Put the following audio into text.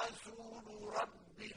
رَسُولُ ربي